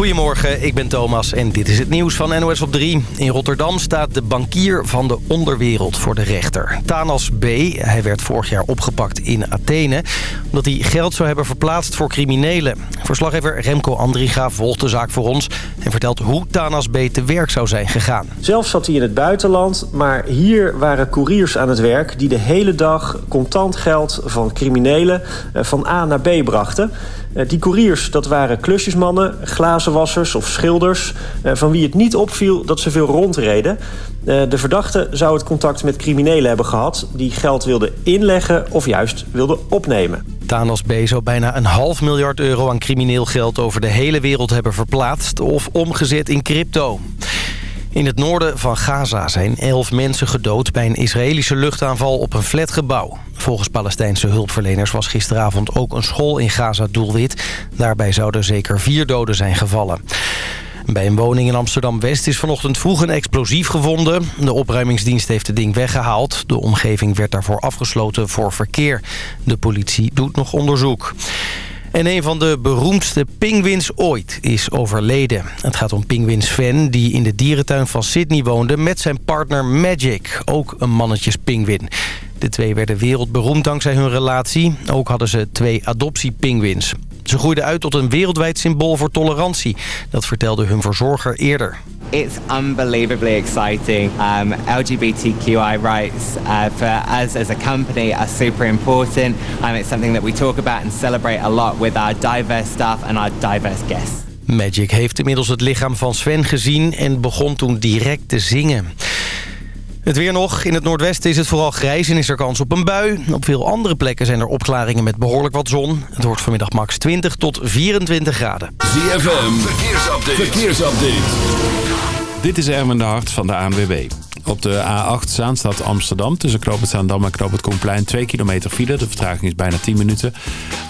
Goedemorgen, ik ben Thomas en dit is het nieuws van NOS op 3. In Rotterdam staat de bankier van de onderwereld voor de rechter. Thanas B. Hij werd vorig jaar opgepakt in Athene... omdat hij geld zou hebben verplaatst voor criminelen. Verslaggever Remco Andriga volgt de zaak voor ons... en vertelt hoe Thanas B. te werk zou zijn gegaan. Zelf zat hij in het buitenland, maar hier waren couriers aan het werk... die de hele dag contant geld van criminelen eh, van A naar B brachten... Eh, die couriers, dat waren klusjesmannen, glazenwassers of schilders... Eh, van wie het niet opviel dat ze veel rondreden. Eh, de verdachte zou het contact met criminelen hebben gehad... die geld wilden inleggen of juist wilden opnemen. Thanos B zou bijna een half miljard euro aan crimineel geld over de hele wereld hebben verplaatst... of omgezet in crypto. In het noorden van Gaza zijn elf mensen gedood bij een Israëlische luchtaanval op een flatgebouw. Volgens Palestijnse hulpverleners was gisteravond ook een school in Gaza doelwit. Daarbij zouden zeker vier doden zijn gevallen. Bij een woning in Amsterdam-West is vanochtend vroeg een explosief gevonden. De opruimingsdienst heeft het ding weggehaald. De omgeving werd daarvoor afgesloten voor verkeer. De politie doet nog onderzoek. En een van de beroemdste pinguïns ooit is overleden. Het gaat om pinguïn Sven, die in de dierentuin van Sydney woonde... met zijn partner Magic, ook een mannetjespinguïn. De twee werden wereldberoemd dankzij hun relatie. Ook hadden ze twee adoptiepinguïns. Ze groeiden uit tot een wereldwijd symbool voor tolerantie. Dat vertelde hun verzorger eerder. It's unbelievably exciting. Um, LGBTQI rights uh, for us as a company are super important. Um, it's something that we talk about and celebrate a lot with our diverse staff and our diverse guests. Magic heeft inmiddels het lichaam van Sven gezien en begon toen direct te zingen. Het weer nog. In het noordwesten is het vooral grijs en is er kans op een bui. Op veel andere plekken zijn er opklaringen met behoorlijk wat zon. Het wordt vanmiddag max 20 tot 24 graden. ZFM, verkeersupdate. verkeersupdate. Dit is Erwin de Hart van de ANWB. Op de A8 Zaanstad Amsterdam tussen Knoop Zaandam en Knoop Koenplein 2 kilometer file. De vertraging is bijna 10 minuten.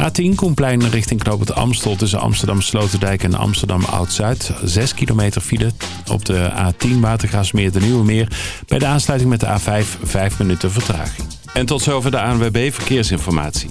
A10 Koenplein richting Knoop Amstel tussen Amsterdam Sloterdijk en Amsterdam Oud-Zuid. 6 kilometer file. Op de A10 Watergraafsmeer de Nieuwe Meer. Bij de aansluiting met de A5 5 minuten vertraging. En tot zover de ANWB Verkeersinformatie.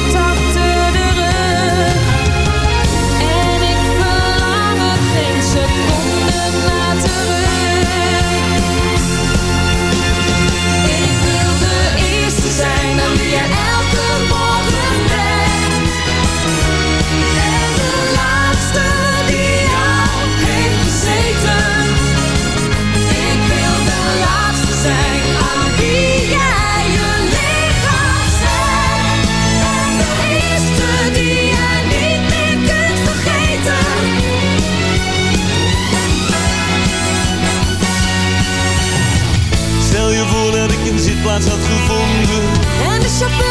plaats had gevonden. En de chauffeur.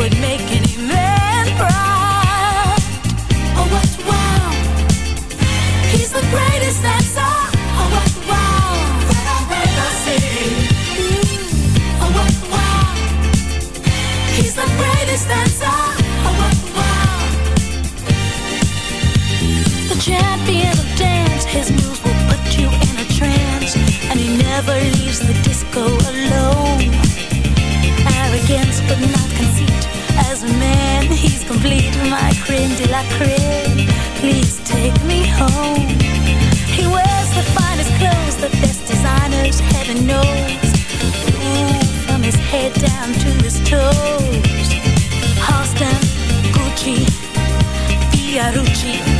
would make it nose. Ooh, from his head down to his toes. Halston, Gucci, Fiorucci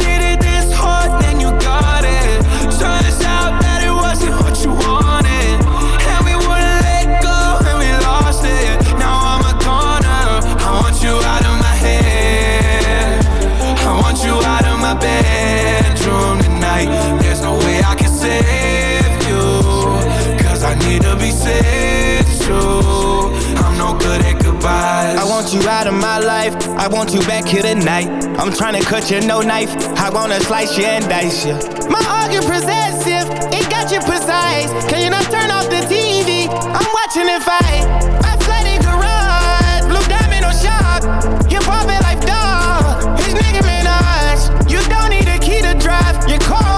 of my life. I want you back here tonight. I'm trying to cut you, no knife. I wanna slice you and dice you. My argument possessive, it got you precise. Can you not turn off the TV? I'm watching it fight. Flooded garage, blue diamond on dog. His nigga. You don't need a key to drive. Your car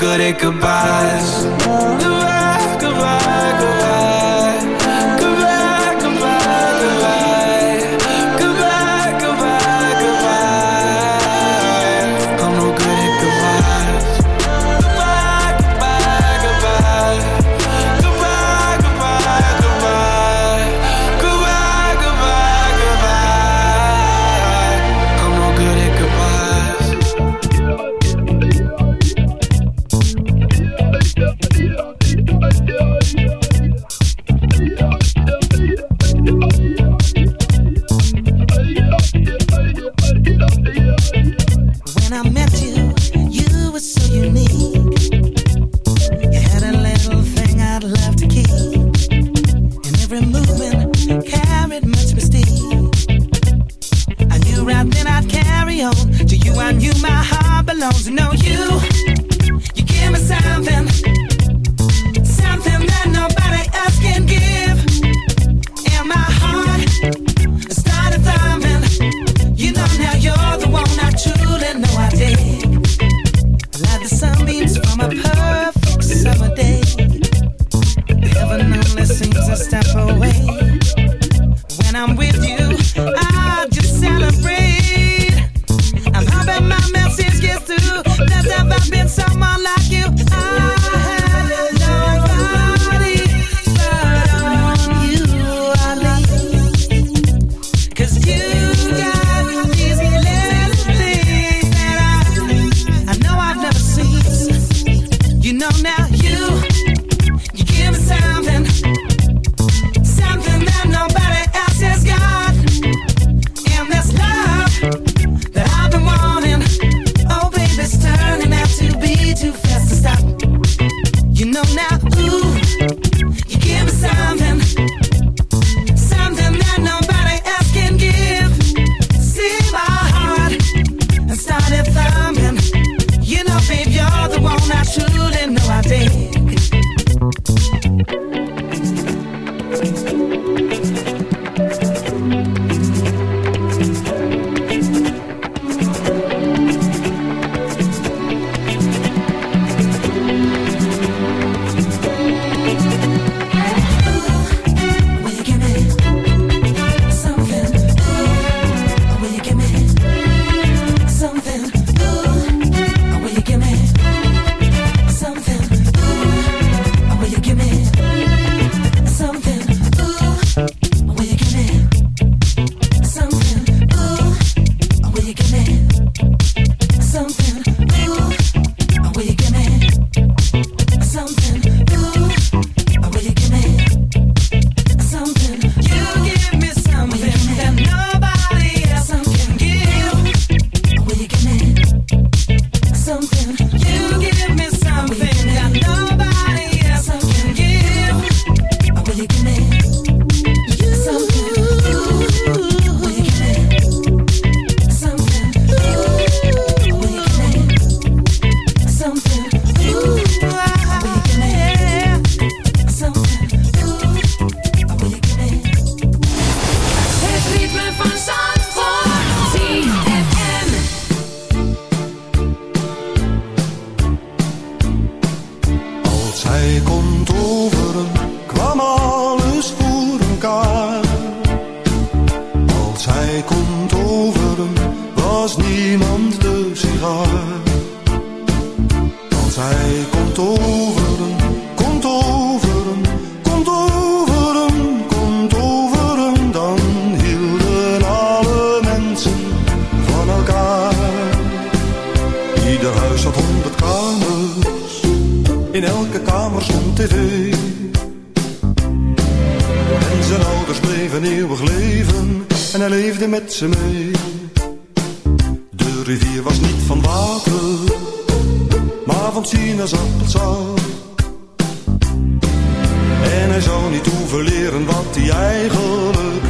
good at goodbyes. niet hoeven leren wat hij eigenlijk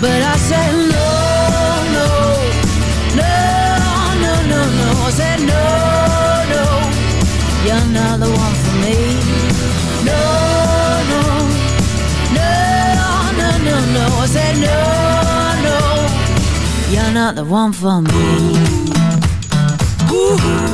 But I said, No, no, no, no, no, no. I said, No, no, you're not the one for me. No, no, no, no, no, no. I said, No, no, you're not the one for me. Hit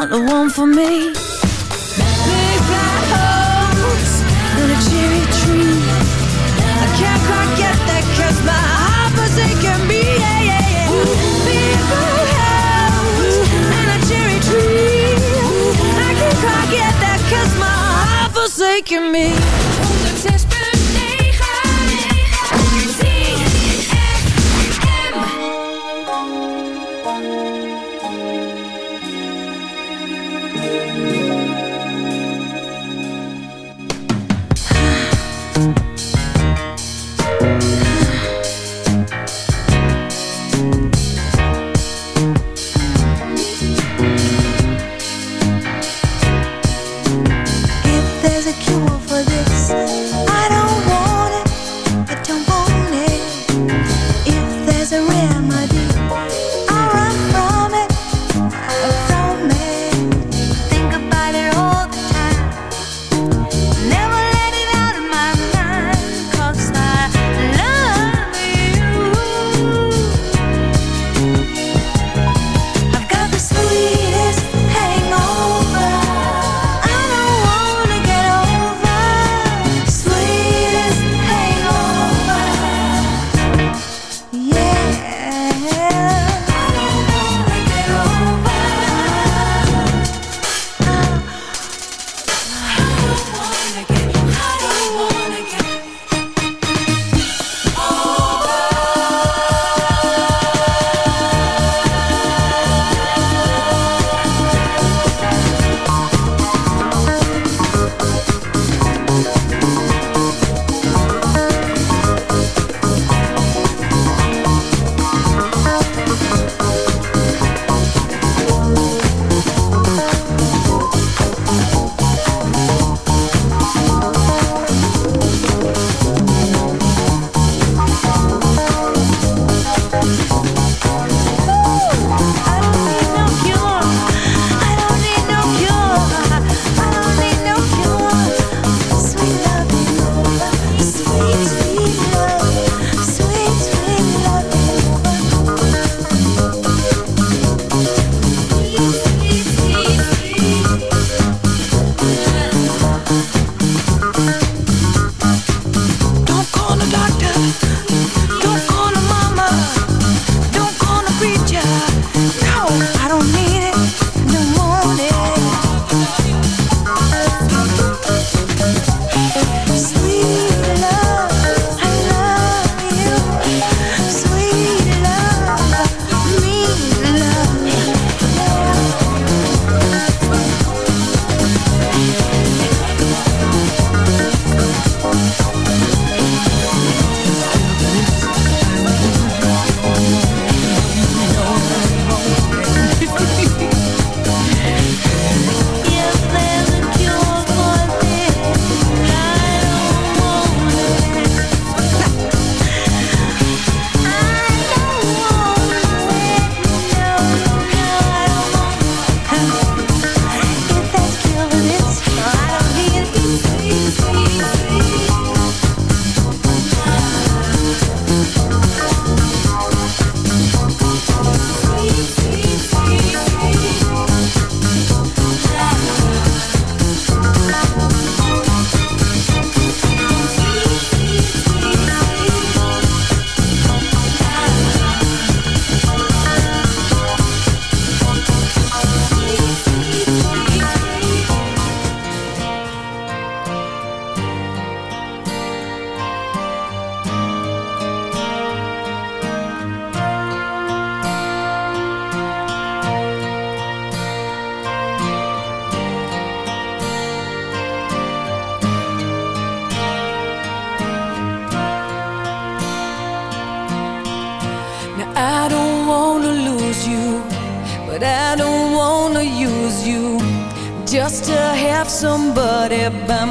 not the one for me. Big black horse and a cherry tree. I can't quite get that 'cause my heart forsaken me. Yeah, yeah, yeah. Big black house and a cherry tree. I can't quite get that 'cause my heart forsaken me.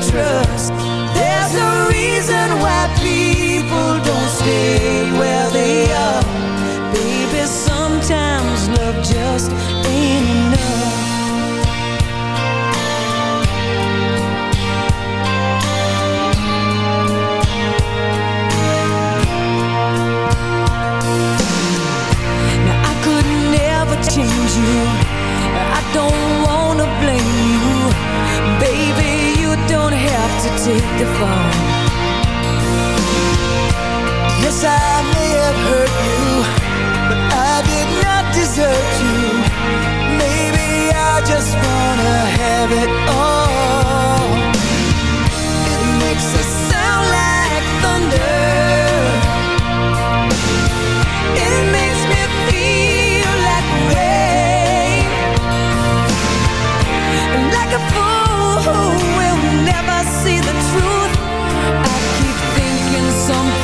trust. take the fall. Yes, I may have hurt you, but I did not desert you. Maybe I just wanna have it all. It makes us sound like thunder. It makes me feel like rain, like a fool. will some